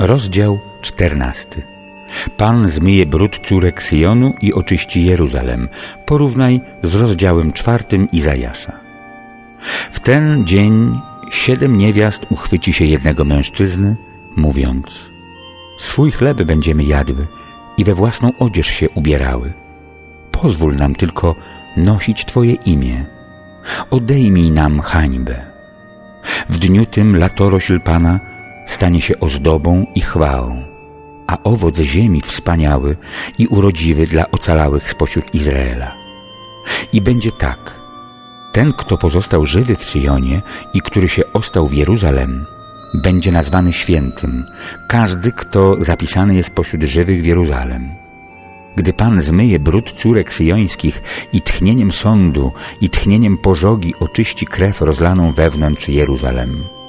Rozdział czternasty. Pan zmyje brud córek Syjonu i oczyści Jeruzalem. Porównaj z rozdziałem czwartym Izajasza. W ten dzień siedem niewiast uchwyci się jednego mężczyzny, mówiąc Swój chleb będziemy jadły i we własną odzież się ubierały. Pozwól nam tylko nosić Twoje imię. Odejmij nam hańbę. W dniu tym latorośl Pana stanie się ozdobą i chwałą, a owoc ziemi wspaniały i urodziwy dla ocalałych spośród Izraela. I będzie tak. Ten, kto pozostał żywy w Syjonie i który się ostał w Jeruzalem, będzie nazwany świętym, każdy, kto zapisany jest pośród żywych w Jeruzalem. Gdy Pan zmyje brud córek syjońskich i tchnieniem sądu i tchnieniem pożogi oczyści krew rozlaną wewnątrz Jeruzalem.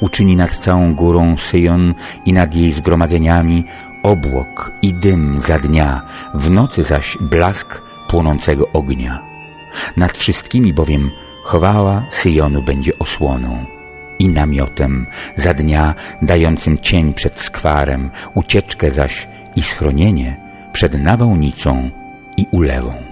Uczyni nad całą górą Syjon i nad jej zgromadzeniami obłok i dym za dnia, w nocy zaś blask płonącego ognia. Nad wszystkimi bowiem chwała Syjonu będzie osłoną i namiotem za dnia dającym cień przed skwarem, ucieczkę zaś i schronienie przed nawałnicą i ulewą.